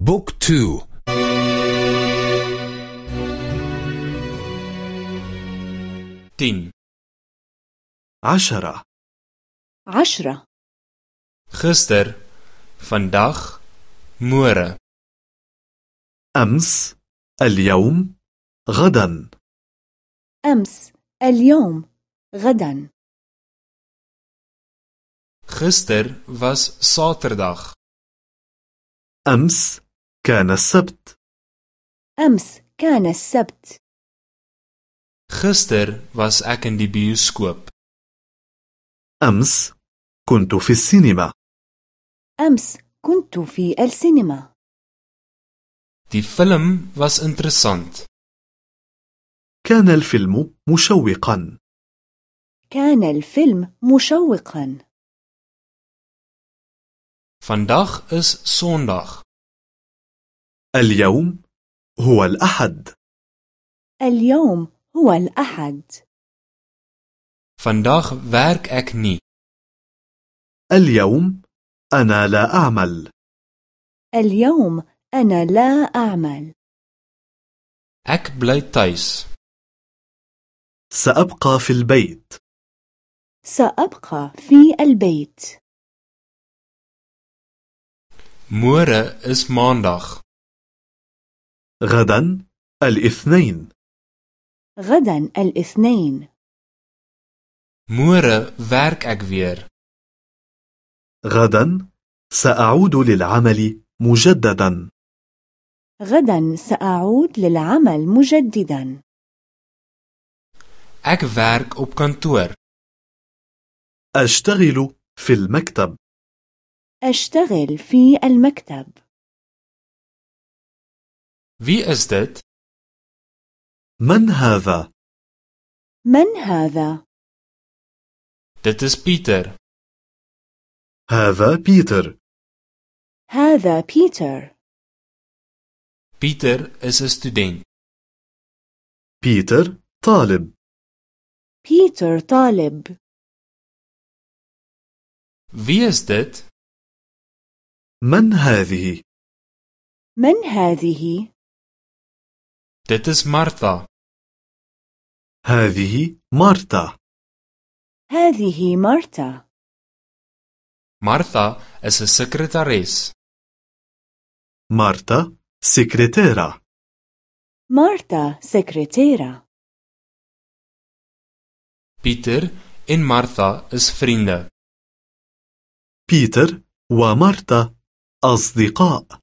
بوك تو. تين عشرة. عشرة. gister vandag môre أمس. اليوم. غدا. أمس. اليوم. غدا. gister was saterdag أمس. كان السبت. أمس كان السبت. gister was ek in die bioskoop أمس كنت في السينما. أمس كنت في السينما. Die film was interessant. كان الفيلم مشوقا. كان الفيلم مشوقا. Vandag is sondag. اليوم هو الأحد. اليوم هو الأحد. vandag werk ek nie اليوم أنا لا أعمل. اليوم أنا لا أعمل. ek bly tuis سأبقى في البيت. سأبقى في البيت. môre is maandag غدا الاثنين. غدا الاثنين. môre werk ek weer. غدا سأعود للعمل مجددا. غدا سأعود للعمل مجددا. Ek werk op kantoor. أشتغل في المكتب. أشتغل في المكتب. Wie is dit من هذا؟ من هذا؟ dit is Pieter هذا بيتر هذا بيتر Pieter is 'n student بيتر طالب بيتر طالب wie is dit من هذه؟ من هذه؟ Dit is Martha. هذه مارتا. هذه مارتا. Martha is 'n sekretaris مارتا سكرتيرة مارتا سكرتيرة Pieter en Martha is vriende. بيتر ومارتا أصدقاء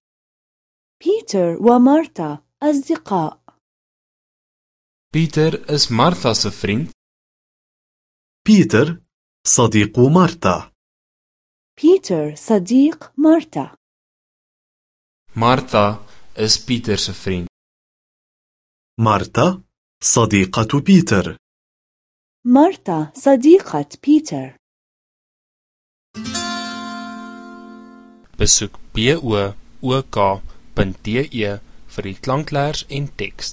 بيتر ومارتا أصدقاء Pieter is Martha se vriend بيتر صديق مارتا بيتر صديق مارتا Martha is Pieter se vriend مارتا صديقة بيتر مارتا صديقة بيتر besoek book.de vir die klankleers en teks